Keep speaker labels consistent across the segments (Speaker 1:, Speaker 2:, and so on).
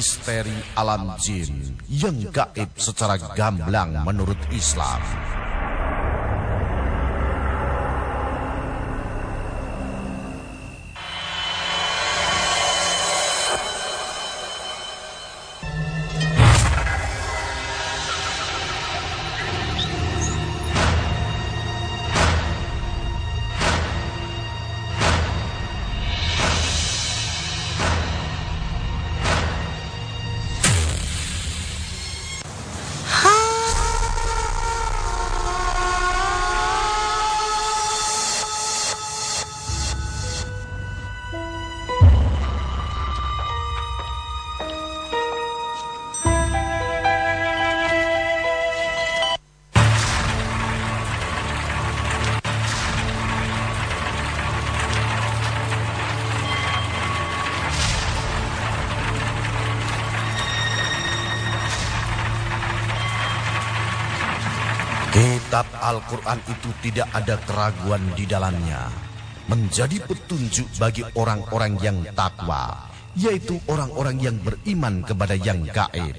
Speaker 1: misteri alam jin yang gaib secara gamblang menurut Islam. Al-Quran itu tidak ada keraguan di dalamnya. Menjadi petunjuk bagi orang-orang yang takwa, yaitu orang-orang yang beriman kepada yang gaib.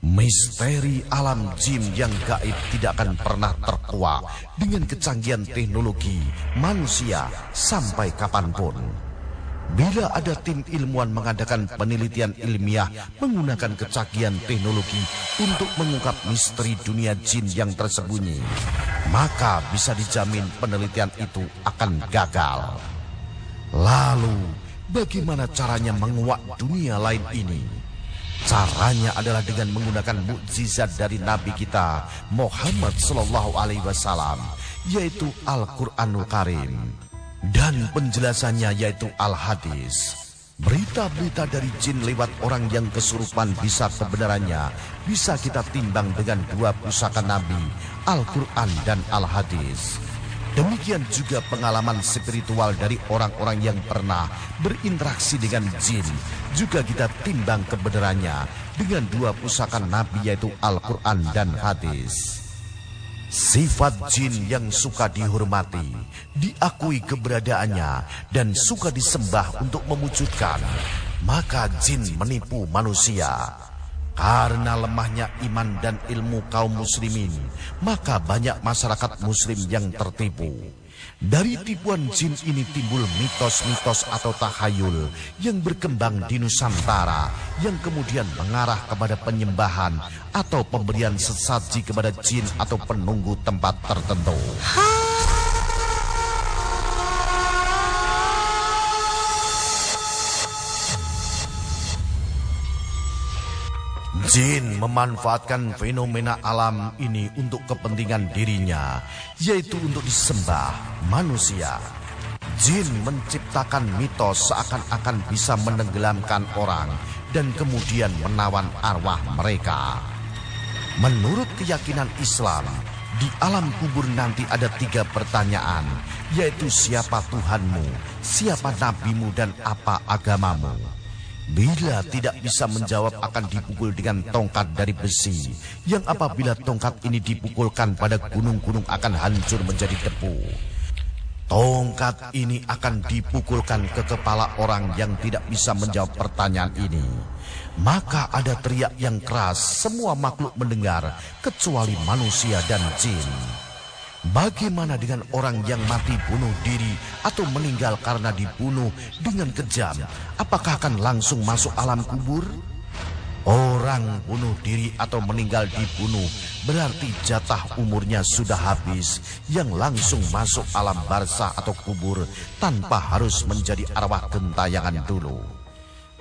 Speaker 1: Misteri alam jin yang gaib tidak akan pernah terkuak dengan kecanggihan teknologi manusia sampai kapan pun. Bila ada tim ilmuwan mengadakan penelitian ilmiah menggunakan kecanggihan teknologi untuk mengungkap misteri dunia jin yang tersembunyi, maka bisa dijamin penelitian itu akan gagal. Lalu, bagaimana caranya menguak dunia lain ini? Caranya adalah dengan menggunakan mukjizat dari Nabi kita Muhammad Sallallahu Alaihi Wasallam, yaitu Al-Quranul Karim. Dan penjelasannya yaitu Al-Hadis. Berita-berita dari jin lewat orang yang kesurupan bisa kebenarannya bisa kita timbang dengan dua pusaka Nabi, Al-Quran dan Al-Hadis. Demikian juga pengalaman spiritual dari orang-orang yang pernah berinteraksi dengan jin. Juga kita timbang kebenarannya dengan dua pusaka Nabi yaitu Al-Quran dan Hadis. Sifat jin yang suka dihormati, diakui keberadaannya, dan suka disembah untuk mewujudkan, maka jin menipu manusia. Karena lemahnya iman dan ilmu kaum muslimin, maka banyak masyarakat muslim yang tertipu. Dari tipuan jin ini timbul mitos-mitos atau tahayul yang berkembang di Nusantara yang kemudian mengarah kepada penyembahan atau pemberian sesaji kepada jin atau penunggu tempat tertentu. Jin memanfaatkan fenomena alam ini untuk kepentingan dirinya, yaitu untuk disembah manusia. Jin menciptakan mitos seakan-akan bisa menenggelamkan orang dan kemudian menawan arwah mereka. Menurut keyakinan Islam, di alam kubur nanti ada tiga pertanyaan, yaitu siapa Tuhanmu, siapa nabimu, dan apa agamamu. Bila tidak bisa menjawab akan dipukul dengan tongkat dari besi. Yang apabila tongkat ini dipukulkan pada gunung-gunung akan hancur menjadi debu. Tongkat ini akan dipukulkan ke kepala orang yang tidak bisa menjawab pertanyaan ini. Maka ada teriak yang keras semua makhluk mendengar Kecuali manusia dan jin Bagaimana dengan orang yang mati bunuh diri atau meninggal karena dibunuh dengan kejam? Apakah akan langsung masuk alam kubur? Orang bunuh diri atau meninggal dibunuh berarti jatah umurnya sudah habis yang langsung masuk alam barzah atau kubur tanpa harus menjadi arwah gentayangan dulu.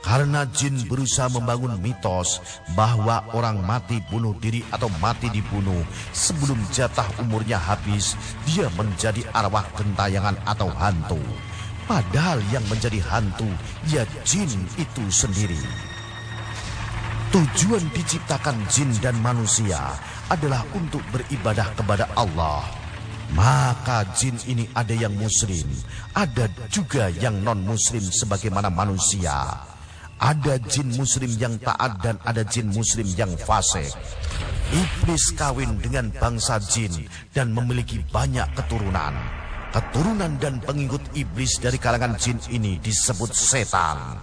Speaker 1: Karena jin berusaha membangun mitos bahwa orang mati bunuh diri atau mati dibunuh sebelum jatah umurnya habis, dia menjadi arwah gentayangan atau hantu. Padahal yang menjadi hantu, ya jin itu sendiri. Tujuan diciptakan jin dan manusia adalah untuk beribadah kepada Allah. Maka jin ini ada yang muslim, ada juga yang non-muslim sebagaimana manusia. Ada jin muslim yang taat dan ada jin muslim yang fasik. Iblis kawin dengan bangsa jin dan memiliki banyak keturunan. Keturunan dan pengikut iblis dari kalangan jin ini disebut setan.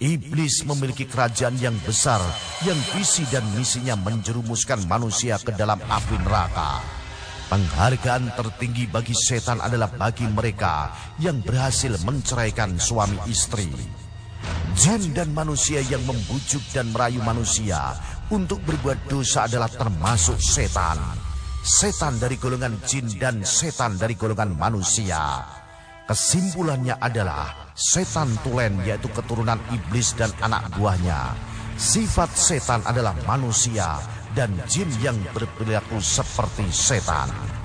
Speaker 1: Iblis memiliki kerajaan yang besar yang visi dan misinya menjerumuskan manusia ke dalam api neraka. Penghargaan tertinggi bagi setan adalah bagi mereka yang berhasil menceraikan suami istri. Jin dan manusia yang membujuk dan merayu manusia untuk berbuat dosa adalah termasuk setan. Setan dari golongan jin dan setan dari golongan manusia. Kesimpulannya adalah setan tulen yaitu keturunan iblis dan anak buahnya. Sifat setan adalah manusia dan jin yang berperilaku seperti setan.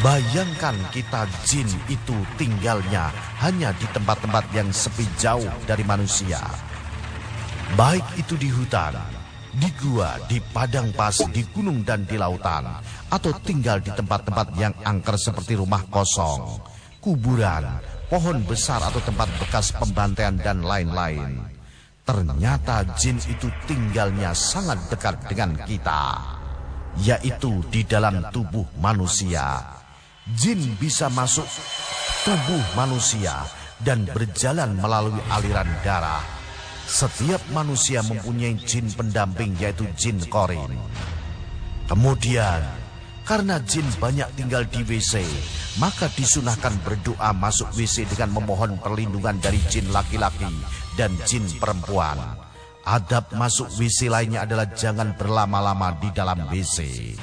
Speaker 1: Bayangkan kita jin itu tinggalnya hanya di tempat-tempat yang sepi jauh dari manusia. Baik itu di hutan, di gua, di padang pas, di gunung dan di lautan, atau tinggal di tempat-tempat yang angker seperti rumah kosong, kuburan, pohon besar atau tempat bekas pembantaian dan lain-lain. Ternyata jin itu tinggalnya sangat dekat dengan kita, yaitu di dalam tubuh manusia. Jin bisa masuk tubuh manusia dan berjalan melalui aliran darah. Setiap manusia mempunyai jin pendamping yaitu jin korin. Kemudian karena jin banyak tinggal di WC, maka disunahkan berdoa masuk WC dengan memohon perlindungan dari jin laki-laki dan jin perempuan. Adab masuk WC lainnya adalah jangan berlama-lama di dalam WC.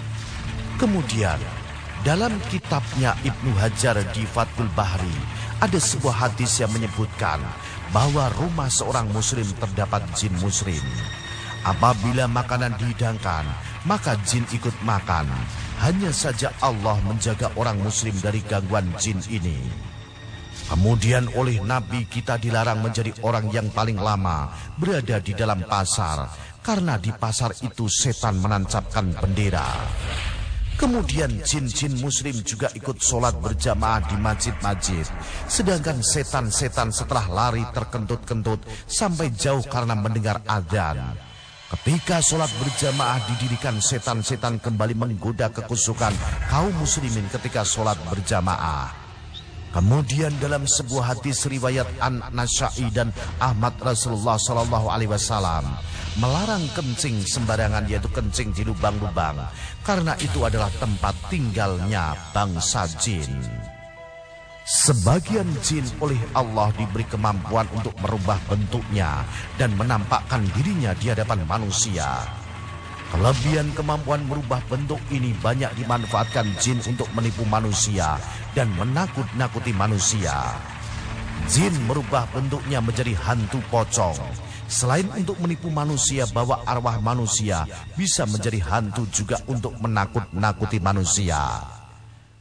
Speaker 1: Kemudian, dalam kitabnya Ibnu Hajar di Fathul Bahri, ada sebuah hadis yang menyebutkan bahwa rumah seorang muslim terdapat jin muslim. Apabila makanan dihidangkan, maka jin ikut makan. Hanya saja Allah menjaga orang muslim dari gangguan jin ini. Kemudian oleh Nabi kita dilarang menjadi orang yang paling lama berada di dalam pasar. Karena di pasar itu setan menancapkan bendera. Kemudian jin-jin muslim juga ikut sholat berjamaah di masjid-masjid. Sedangkan setan-setan setelah lari terkentut-kentut sampai jauh karena mendengar adzan. Ketika sholat berjamaah didirikan setan-setan kembali menggoda kekusukan kaum muslimin ketika sholat berjamaah. Kemudian dalam sebuah hadis riwayat An Nasai dan Ahmad Rasulullah Sallallahu Alaihi Wasallam melarang kencing sembarangan yaitu kencing di lubang-lubang karena itu adalah tempat tinggalnya bangsa jin. Sebagian jin oleh Allah diberi kemampuan untuk merubah bentuknya dan menampakkan dirinya di hadapan manusia. Kelebihan kemampuan merubah bentuk ini banyak dimanfaatkan jin untuk menipu manusia dan menakut-nakuti manusia. Jin merubah bentuknya menjadi hantu pocong. Selain untuk menipu manusia bahwa arwah manusia bisa menjadi hantu juga untuk menakut-nakuti manusia.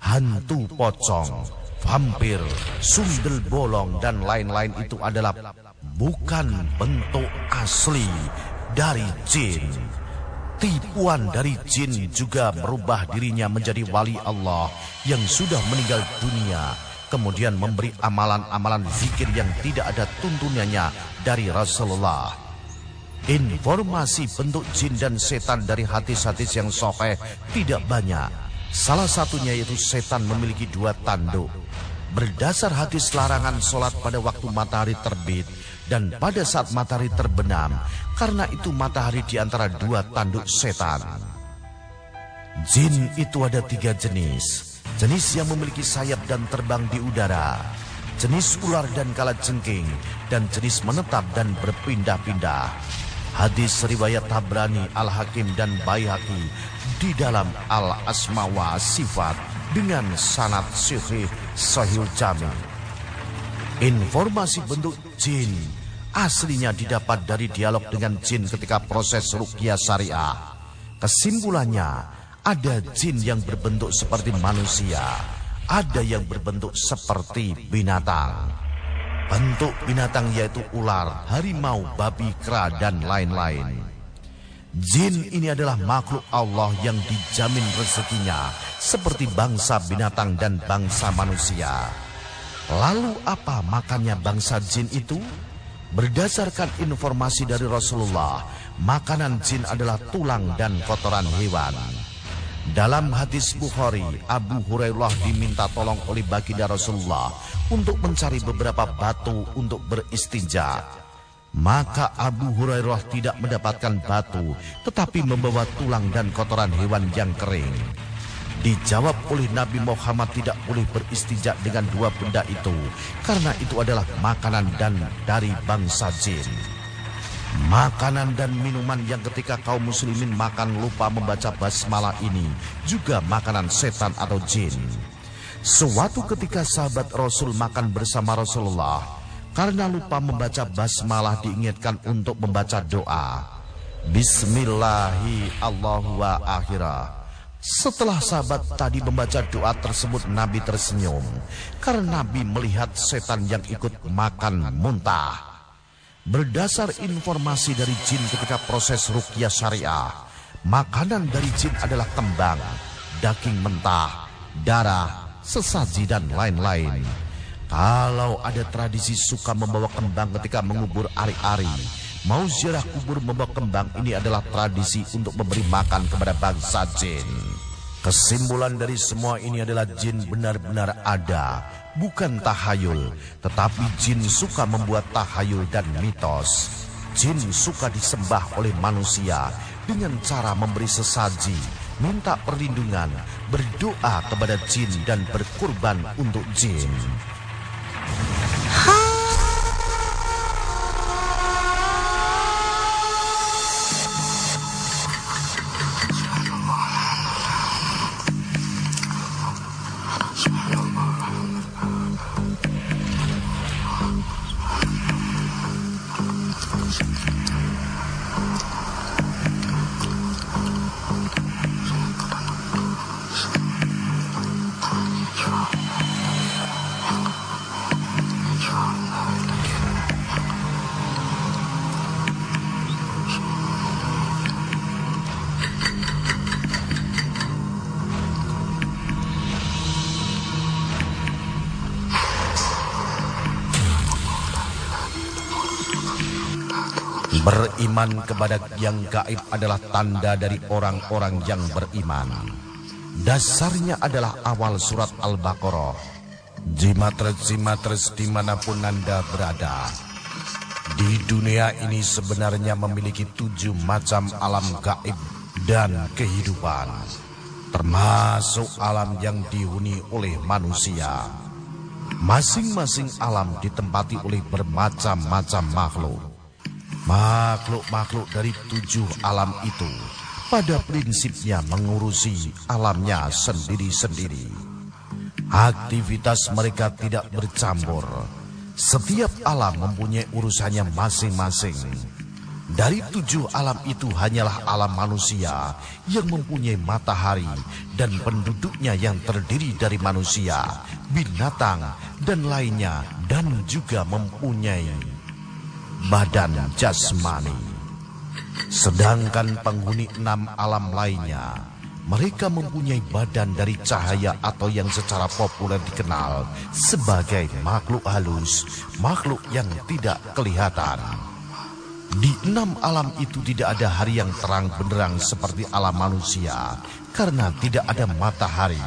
Speaker 1: Hantu pocong vampir, sundel bolong, dan lain-lain itu adalah bukan bentuk asli dari jin. Tipuan dari jin juga merubah dirinya menjadi wali Allah yang sudah meninggal dunia, kemudian memberi amalan-amalan zikir yang tidak ada tuntunannya dari Rasulullah. Informasi bentuk jin dan setan dari hadis-hadis yang sahih tidak banyak. Salah satunya yaitu setan memiliki dua tanduk. Berdasar hadis larangan sholat pada waktu matahari terbit dan pada saat matahari terbenam, karena itu matahari di antara dua tanduk setan. Jin itu ada tiga jenis. Jenis yang memiliki sayap dan terbang di udara. Jenis ular dan kala jengking. Dan jenis menetap dan berpindah-pindah. Hadis riwayat Tabrani, Al-Hakim dan Bayhaqi di dalam Al-Asma wa Sifat dengan sanad sahih sahih jami. Informasi bentuk jin aslinya didapat dari dialog dengan jin ketika proses rukyah syariah. Kesimpulannya, ada jin yang berbentuk seperti manusia, ada yang berbentuk seperti binatang. Bentuk binatang yaitu ular, harimau, babi, kera, dan lain-lain. Jin ini adalah makhluk Allah yang dijamin rezekinya seperti bangsa binatang dan bangsa manusia. Lalu apa makannya bangsa jin itu? Berdasarkan informasi dari Rasulullah, makanan jin adalah tulang dan kotoran hewan. Dalam hadis Bukhari, Abu Hurairah diminta tolong oleh baginda Rasulullah untuk mencari beberapa batu untuk beristinja. Maka Abu Hurairah tidak mendapatkan batu, tetapi membawa tulang dan kotoran hewan yang kering. Dijawab oleh Nabi Muhammad tidak boleh beristijak dengan dua benda itu, karena itu adalah makanan dan dari bangsa jin. Makanan dan minuman yang ketika kaum muslimin makan lupa membaca basmalah ini juga makanan setan atau jin. Suatu ketika sahabat Rasul makan bersama Rasulullah, karena lupa membaca basmalah diingatkan untuk membaca doa. Bismillahi Allahu akhirah. Setelah sahabat tadi membaca doa tersebut Nabi tersenyum karena Nabi melihat setan yang ikut makan muntah. Berdasar informasi dari jin ketika proses rukyah syariah, makanan dari jin adalah kembang, daging mentah, darah, sesaji dan lain-lain. Kalau ada tradisi suka membawa kembang ketika mengubur ari-ari, mau ziarah kubur membawa kembang ini adalah tradisi untuk memberi makan kepada bangsa jin. Kesimpulan dari semua ini adalah jin benar-benar ada bukan tahayul, tetapi jin suka membuat tahayul dan mitos. Jin suka disembah oleh manusia dengan cara memberi sesaji, minta perlindungan, berdoa kepada jin dan berkurban untuk jin. Beriman kepada yang gaib adalah tanda dari orang-orang yang beriman. Dasarnya adalah awal surat Al-Baqarah. Jimatres-jimatres di mana pun Anda berada. Di dunia ini sebenarnya memiliki tujuh macam alam gaib dan kehidupan. Termasuk alam yang dihuni oleh manusia. Masing-masing alam ditempati oleh bermacam-macam makhluk. Makhluk-makhluk dari tujuh alam itu pada prinsipnya mengurusi alamnya sendiri-sendiri. Aktivitas mereka tidak bercampur. Setiap alam mempunyai urusannya masing-masing. Dari tujuh alam itu hanyalah alam manusia yang mempunyai matahari dan penduduknya yang terdiri dari manusia, binatang, dan lainnya dan juga mempunyai badan jasmani. Sedangkan penghuni enam alam lainnya, mereka mempunyai badan dari cahaya atau yang secara populer dikenal sebagai makhluk halus, makhluk yang tidak kelihatan. Di enam alam itu tidak ada hari yang terang benderang seperti alam manusia karena tidak ada matahari.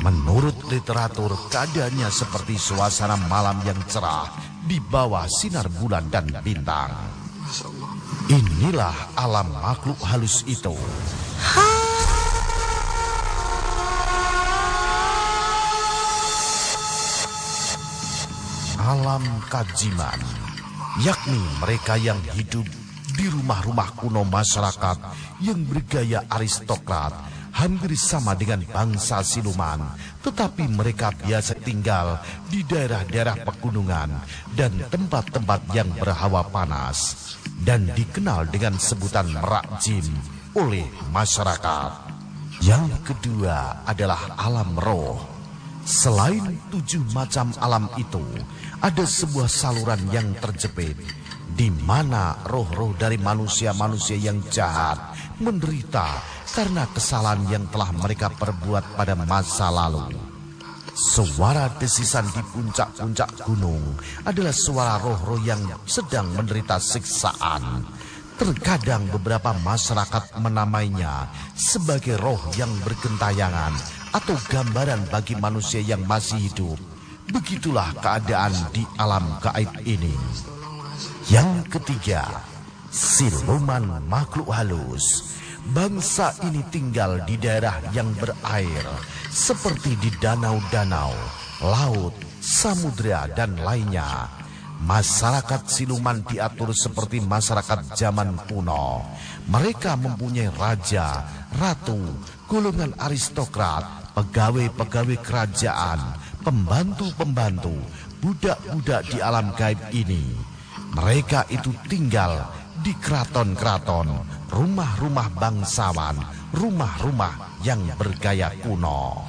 Speaker 1: Menurut literatur, keadaannya seperti suasana malam yang cerah di bawah sinar bulan dan bintang. Inilah alam makhluk halus itu. Alam kajiman, yakni mereka yang hidup di rumah-rumah kuno masyarakat yang bergaya aristokrat hampir sama dengan bangsa siluman, tetapi mereka biasa tinggal di daerah-daerah pegunungan dan tempat-tempat yang berhawa panas dan dikenal dengan sebutan merak jin oleh masyarakat. Yang kedua adalah alam roh. Selain tujuh macam alam itu, ada sebuah saluran yang terjepit di mana roh-roh dari manusia-manusia yang jahat menderita karena kesalahan yang telah mereka perbuat pada masa lalu. Suara desisan di puncak-puncak gunung adalah suara roh-roh yang sedang menderita siksaan. Terkadang beberapa masyarakat menamainya sebagai roh yang bergentayangan atau gambaran bagi manusia yang masih hidup. Begitulah keadaan di alam gaib ini. Yang ketiga, siluman makhluk halus. Bangsa ini tinggal di daerah yang berair, seperti di danau-danau, laut, samudera, dan lainnya. Masyarakat siluman diatur seperti masyarakat zaman kuno. Mereka mempunyai raja, ratu, golongan aristokrat, pegawai-pegawai kerajaan, pembantu-pembantu, budak-budak di alam gaib ini. Mereka itu tinggal di keraton-keraton, rumah-rumah bangsawan, rumah-rumah yang bergaya kuno.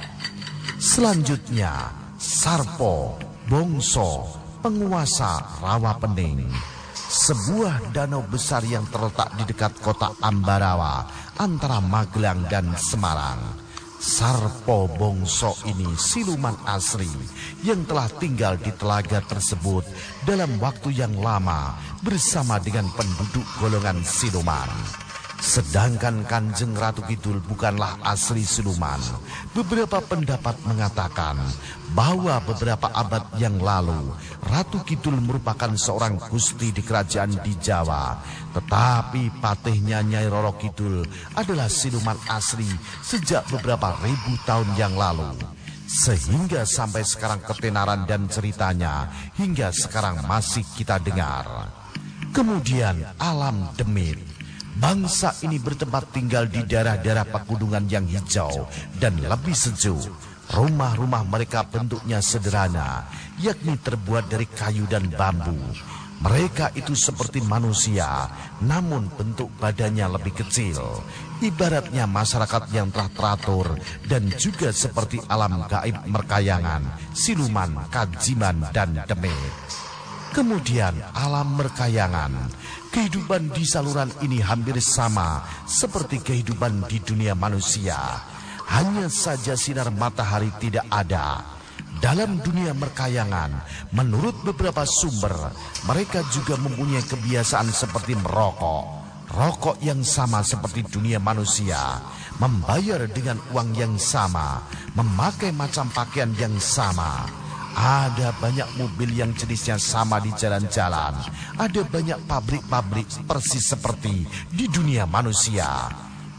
Speaker 1: Selanjutnya, Sarpo, Bongso, penguasa Rawa Pening. Sebuah danau besar yang terletak di dekat kota Ambarawa antara Magelang dan Semarang. Sarpo Bongso ini siluman asli yang telah tinggal di telaga tersebut dalam waktu yang lama bersama dengan penduduk golongan siluman. Sedangkan Kanjeng Ratu Kidul bukanlah asli siluman. Beberapa pendapat mengatakan bahwa beberapa abad yang lalu Ratu Kidul merupakan seorang gusti di kerajaan di Jawa. Tetapi patihnya Nyai Roro Kidul adalah siluman asli sejak beberapa ribu tahun yang lalu. Sehingga sampai sekarang ketenaran dan ceritanya hingga sekarang masih kita dengar. Kemudian alam demit Bangsa ini bertempat tinggal di daerah-daerah pegunungan yang hijau dan lebih sejuk. Rumah-rumah mereka bentuknya sederhana, yakni terbuat dari kayu dan bambu. Mereka itu seperti manusia, namun bentuk badannya lebih kecil. Ibaratnya masyarakat yang telah teratur dan juga seperti alam gaib merkayangan, siluman, kajiman, dan demit. Kemudian alam merkayangan. Kehidupan di saluran ini hampir sama seperti kehidupan di dunia manusia. Hanya saja sinar matahari tidak ada. Dalam dunia merkayangan, menurut beberapa sumber, mereka juga mempunyai kebiasaan seperti merokok. Rokok yang sama seperti dunia manusia, membayar dengan uang yang sama, memakai macam pakaian yang sama. Ada banyak mobil yang jenisnya sama di jalan-jalan. Ada banyak pabrik-pabrik persis seperti di dunia manusia.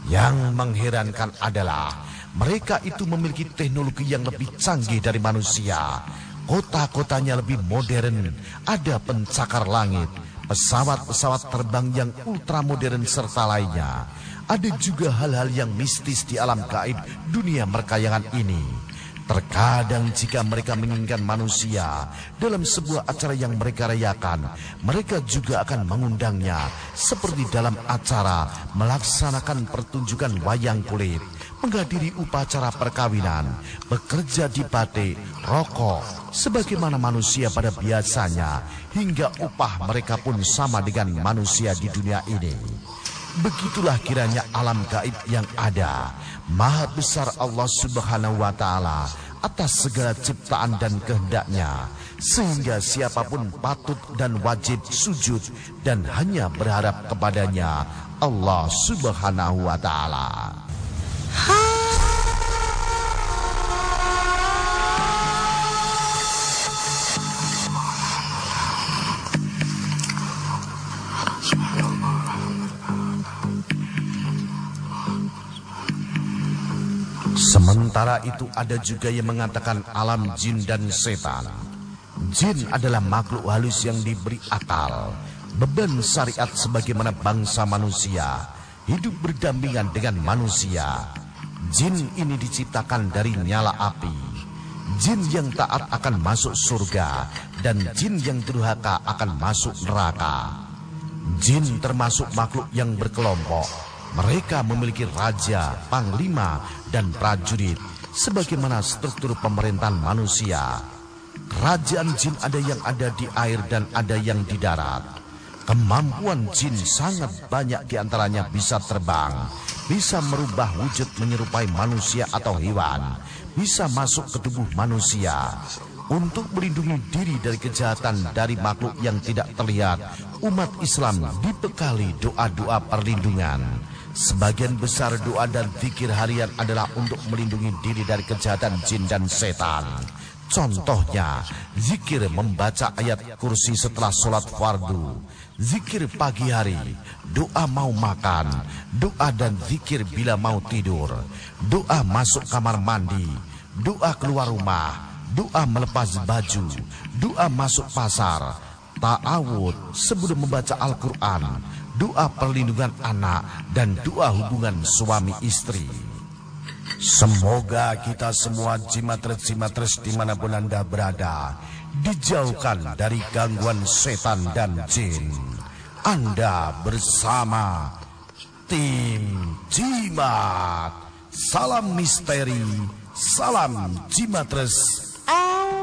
Speaker 1: Yang mengherankan adalah mereka itu memiliki teknologi yang lebih canggih dari manusia. Kota-kotanya lebih modern, ada pencakar langit, pesawat-pesawat terbang yang ultramodern serta lainnya. Ada juga hal-hal yang mistis di alam gaib dunia merkayangan ini. Terkadang jika mereka menginginkan manusia dalam sebuah acara yang mereka rayakan, mereka juga akan mengundangnya seperti dalam acara melaksanakan pertunjukan wayang kulit, menghadiri upacara perkawinan, bekerja di batik, rokok, sebagaimana manusia pada biasanya, hingga upah mereka pun sama dengan manusia di dunia ini. Begitulah kiranya alam gaib yang ada Maha besar Allah subhanahu wa ta'ala atas segala ciptaan dan kehendaknya. Sehingga siapa pun patut dan wajib sujud dan hanya berharap kepadanya Allah subhanahu wa ta'ala. Sementara itu ada juga yang mengatakan alam jin dan setan. Jin adalah makhluk halus yang diberi akal, beban syariat sebagaimana bangsa manusia, hidup berdampingan dengan manusia. Jin ini diciptakan dari nyala api. Jin yang taat akan masuk surga dan jin yang durhaka akan masuk neraka. Jin termasuk makhluk yang berkelompok mereka memiliki raja, panglima, dan prajurit sebagaimana struktur pemerintahan manusia. Kerajaan jin ada yang ada di air dan ada yang di darat. Kemampuan jin sangat banyak di antaranya bisa terbang, bisa merubah wujud menyerupai manusia atau hewan, bisa masuk ke tubuh manusia. Untuk melindungi diri dari kejahatan dari makhluk yang tidak terlihat, umat Islam dibekali doa-doa perlindungan. Sebagian besar doa dan zikir harian adalah untuk melindungi diri dari kejahatan jin dan setan. Contohnya, zikir membaca ayat kursi setelah sholat fardu. zikir pagi hari, doa mau makan, doa dan zikir bila mau tidur, doa masuk kamar mandi, doa keluar rumah, doa melepas baju, doa masuk pasar, ta'awud sebelum membaca Al-Quran, doa perlindungan anak, dan doa hubungan suami istri. Semoga kita semua jimatres-jimatres di mana pun Anda berada, dijauhkan dari gangguan setan dan jin. Anda bersama tim Jimat. Salam misteri, salam Jimatres. Au.